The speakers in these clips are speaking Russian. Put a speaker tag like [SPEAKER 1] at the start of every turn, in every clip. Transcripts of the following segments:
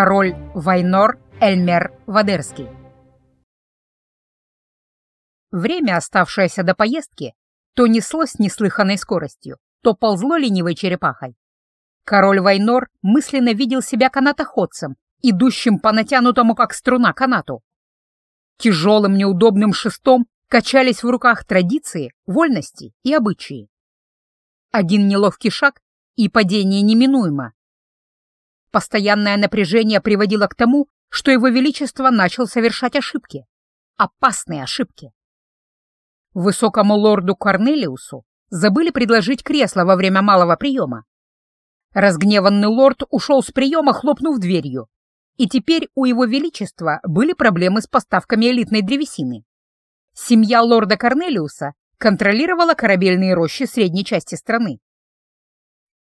[SPEAKER 1] Король Вайнор Эльмер Вадерский. Время, оставшееся до поездки, то неслось с неслыханной скоростью, то ползло ленивой черепахой. Король Вайнор мысленно видел себя канатоходцем, идущим по натянутому как струна канату. Тяжелым неудобным шестом качались в руках традиции, вольности и обычаи. Один неловкий шаг, и падение неминуемо. Постоянное напряжение приводило к тому, что его величество начал совершать ошибки. Опасные ошибки. Высокому лорду Корнелиусу забыли предложить кресло во время малого приема. Разгневанный лорд ушел с приема, хлопнув дверью, и теперь у его величества были проблемы с поставками элитной древесины. Семья лорда Корнелиуса контролировала корабельные рощи средней части страны.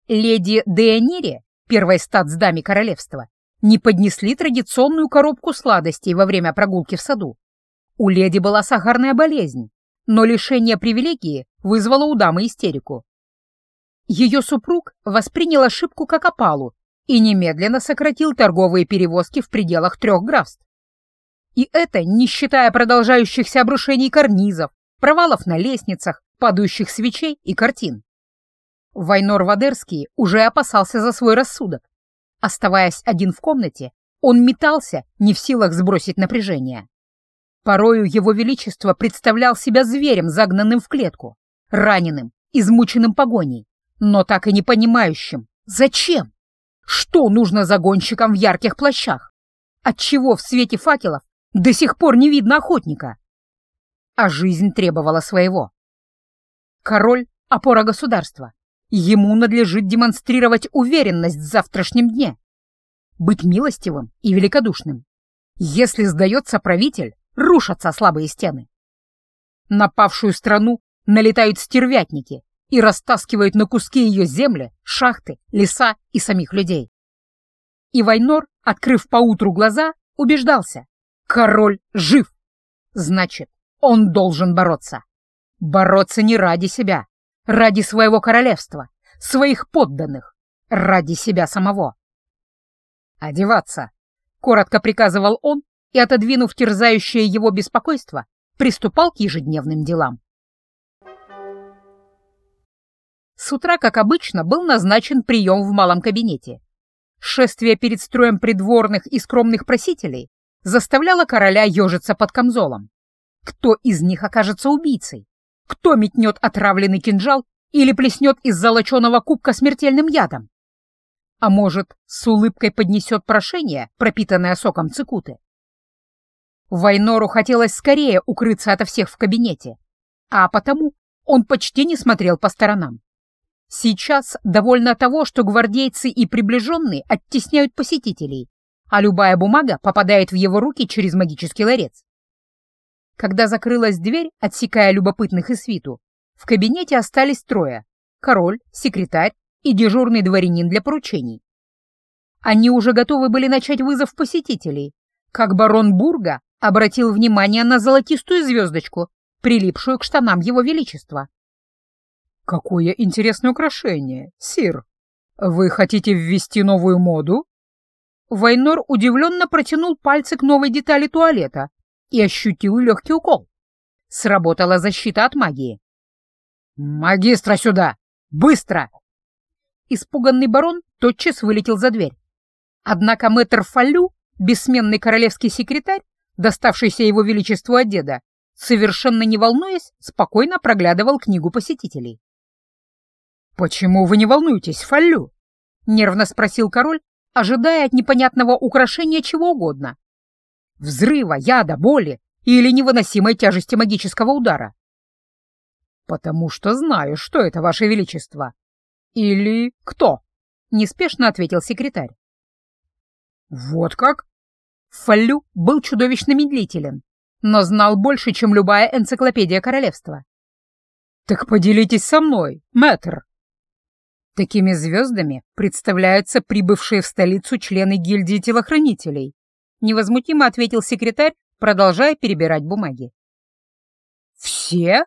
[SPEAKER 1] Леди Деонире первой статсдаме королевства, не поднесли традиционную коробку сладостей во время прогулки в саду. У леди была сахарная болезнь, но лишение привилегии вызвало у дамы истерику. Ее супруг воспринял ошибку как опалу и немедленно сократил торговые перевозки в пределах трех графств. И это не считая продолжающихся обрушений карнизов, провалов на лестницах, падающих свечей и картин. Вайнор Вадерский уже опасался за свой рассудок. Оставаясь один в комнате, он метался, не в силах сбросить напряжение. Порою его величество представлял себя зверем, загнанным в клетку, раненым, измученным погоней, но так и не понимающим, зачем? Что нужно загонщикам в ярких плащах? Отчего в свете факелов до сих пор не видно охотника? А жизнь требовала своего. Король — опора государства. Ему надлежит демонстрировать уверенность в завтрашнем дне, быть милостивым и великодушным. Если сдается правитель, рушатся слабые стены. На павшую страну налетают стервятники и растаскивают на куски ее земли, шахты, леса и самих людей. И Вайнор, открыв поутру глаза, убеждался — король жив. Значит, он должен бороться. Бороться не ради себя, Ради своего королевства, своих подданных, ради себя самого. «Одеваться!» — коротко приказывал он и, отодвинув терзающее его беспокойство, приступал к ежедневным делам. С утра, как обычно, был назначен прием в малом кабинете. Шествие перед строем придворных и скромных просителей заставляло короля ежиться под камзолом. Кто из них окажется убийцей? Кто метнет отравленный кинжал или плеснет из золоченого кубка смертельным ядом? А может, с улыбкой поднесет прошение, пропитанное соком цикуты? Вайнору хотелось скорее укрыться ото всех в кабинете, а потому он почти не смотрел по сторонам. Сейчас довольно того, что гвардейцы и приближенные оттесняют посетителей, а любая бумага попадает в его руки через магический ларец. Когда закрылась дверь, отсекая любопытных и свиту, в кабинете остались трое — король, секретарь и дежурный дворянин для поручений. Они уже готовы были начать вызов посетителей, как барон Бурга обратил внимание на золотистую звездочку, прилипшую к штанам его величества. «Какое интересное украшение, сир! Вы хотите ввести новую моду?» Вайнор удивленно протянул пальцы к новой детали туалета, и ощутил легкий укол. Сработала защита от магии. «Магистра сюда! Быстро!» Испуганный барон тотчас вылетел за дверь. Однако мэтр Фалю, бессменный королевский секретарь, доставшийся его величеству от деда, совершенно не волнуясь, спокойно проглядывал книгу посетителей. «Почему вы не волнуетесь, Фалю?» — нервно спросил король, ожидая от непонятного украшения чего угодно, взрыва, яда, боли или невыносимой тяжести магического удара. «Потому что знаю, что это, Ваше Величество». «Или кто?» — неспешно ответил секретарь. «Вот как?» Фаллю был чудовищно медлителен, но знал больше, чем любая энциклопедия королевства. «Так поделитесь со мной, мэтр!» Такими звездами представляются прибывшие в столицу члены гильдии телохранителей, Невозмутимо ответил секретарь, продолжая перебирать бумаги. «Все?»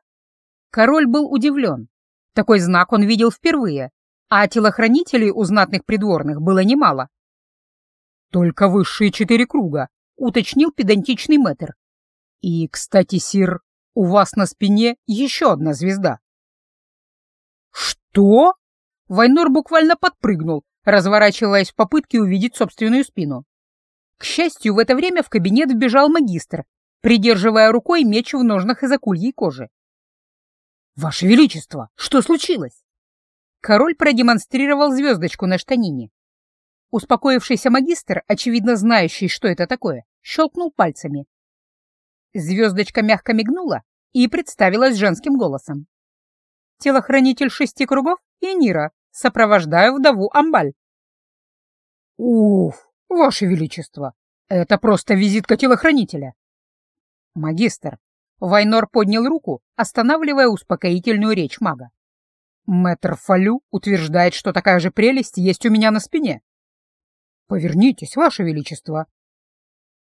[SPEAKER 1] Король был удивлен. Такой знак он видел впервые, а телохранителей у знатных придворных было немало. «Только высшие четыре круга», — уточнил педантичный мэтр. «И, кстати, сир, у вас на спине еще одна звезда». «Что?» Вайнор буквально подпрыгнул, разворачиваясь в попытке увидеть собственную спину. К счастью, в это время в кабинет вбежал магистр, придерживая рукой меч в ножнах из акульей кожи. «Ваше Величество, что случилось?» Король продемонстрировал звездочку на штанине. Успокоившийся магистр, очевидно знающий, что это такое, щелкнул пальцами. Звездочка мягко мигнула и представилась женским голосом. «Телохранитель шести кругов и Нира, сопровождаю вдову Амбаль». «Уф, ваше величество, это просто визитка телохранителя». «Магистр», — Вайнор поднял руку, останавливая успокоительную речь мага. «Мэтр Фалю утверждает, что такая же прелесть есть у меня на спине». «Повернитесь, ваше величество».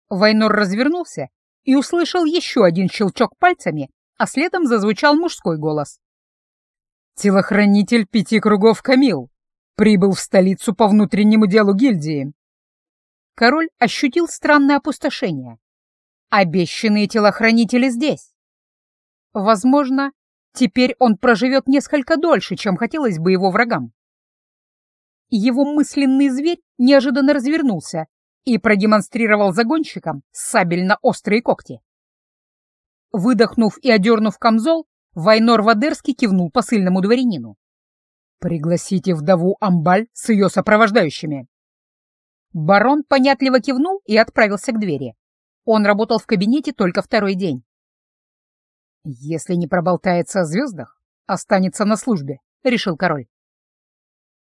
[SPEAKER 1] Вайнор развернулся и услышал еще один щелчок пальцами, а следом зазвучал мужской голос. «Телохранитель пяти кругов Камил прибыл в столицу по внутреннему делу гильдии». Король ощутил странное опустошение. Обещанные телохранители здесь. Возможно, теперь он проживет несколько дольше, чем хотелось бы его врагам. Его мысленный зверь неожиданно развернулся и продемонстрировал загонщикам сабельно-острые когти. Выдохнув и одернув камзол, Вайнор Вадерский кивнул посыльному дворянину. «Пригласите вдову Амбаль с ее сопровождающими». Барон понятливо кивнул и отправился к двери. Он работал в кабинете только второй день. «Если не проболтается о звездах, останется на службе», — решил король.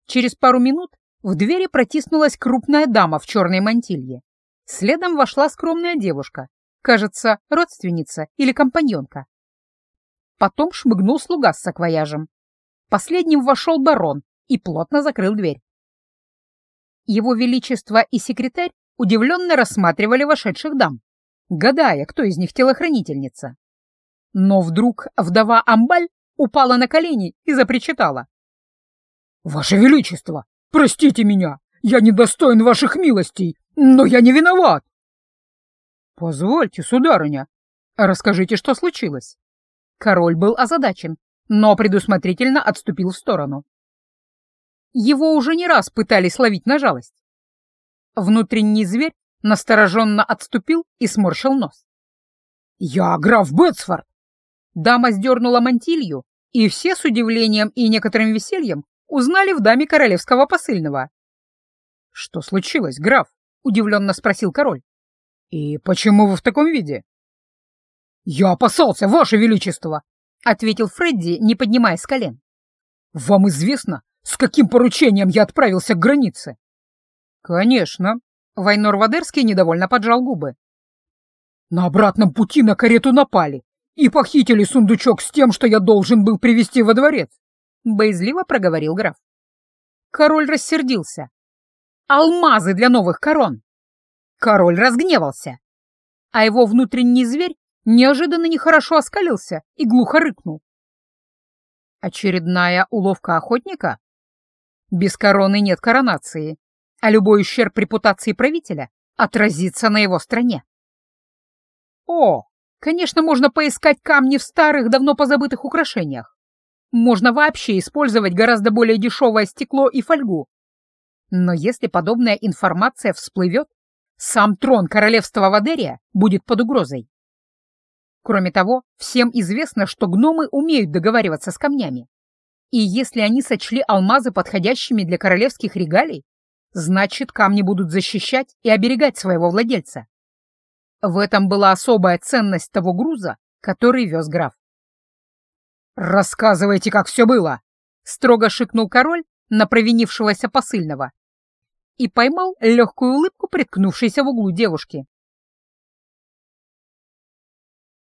[SPEAKER 1] Через пару минут в двери протиснулась крупная дама в черной мантилье. Следом вошла скромная девушка, кажется, родственница или компаньонка. Потом шмыгнул слуга с саквояжем. Последним вошел барон и плотно закрыл дверь. Его Величество и секретарь удивленно рассматривали вошедших дам, гадая, кто из них телохранительница. Но вдруг вдова Амбаль упала на колени и запричитала. «Ваше Величество, простите меня, я недостоин ваших милостей, но я не виноват!» «Позвольте, сударыня, расскажите, что случилось?» Король был озадачен, но предусмотрительно отступил в сторону. Его уже не раз пытались ловить на жалость. Внутренний зверь настороженно отступил и сморщил нос. «Я граф Бетсфорд!» Дама сдернула мантилью, и все с удивлением и некоторым весельем узнали в даме королевского посыльного. «Что случилось, граф?» — удивленно спросил король. «И почему вы в таком виде?» «Я опасался, ваше величество!» — ответил Фредди, не поднимаясь с колен. «Вам известно, с каким поручением я отправился к границе?» «Конечно». Вайнор Вадерский недовольно поджал губы. «На обратном пути на карету напали и похитили сундучок с тем, что я должен был привезти во дворец. — боязливо проговорил граф. Король рассердился. «Алмазы для новых корон!» Король разгневался, а его внутренний зверь неожиданно нехорошо оскалился и глухо рыкнул. Очередная уловка охотника? Без короны нет коронации, а любой ущерб репутации правителя отразится на его стране. О, конечно, можно поискать камни в старых, давно позабытых украшениях. Можно вообще использовать гораздо более дешевое стекло и фольгу. Но если подобная информация всплывет, сам трон королевства Вадерия будет под угрозой. Кроме того, всем известно, что гномы умеют договариваться с камнями. И если они сочли алмазы подходящими для королевских регалий, значит, камни будут защищать и оберегать своего владельца. В этом была особая ценность того груза, который вез граф. «Рассказывайте, как все было!» — строго шикнул король на провинившегося посыльного и поймал легкую улыбку, приткнувшейся в углу девушки.